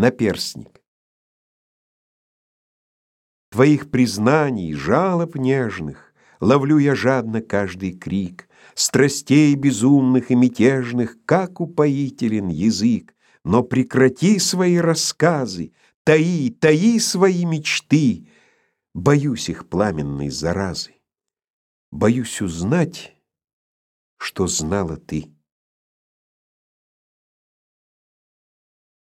наперстник. Твоих признаний, жалоб нежных Ловлю я жадно каждый крик, Страстей безумных и мятежных, Как упоителен язык. Но прекрати свои рассказы, Таи, таи свои мечты, Боюсь их пламенной заразы, Боюсь узнать, что знала ты.